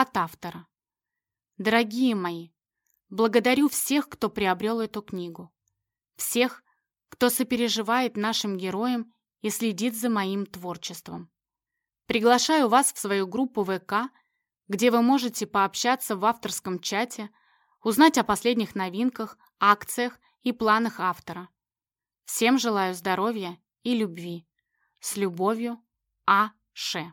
От автора. Дорогие мои, благодарю всех, кто приобрел эту книгу. Всех, кто сопереживает нашим героям и следит за моим творчеством. Приглашаю вас в свою группу ВК, где вы можете пообщаться в авторском чате, узнать о последних новинках, акциях и планах автора. Всем желаю здоровья и любви. С любовью, А. Ше.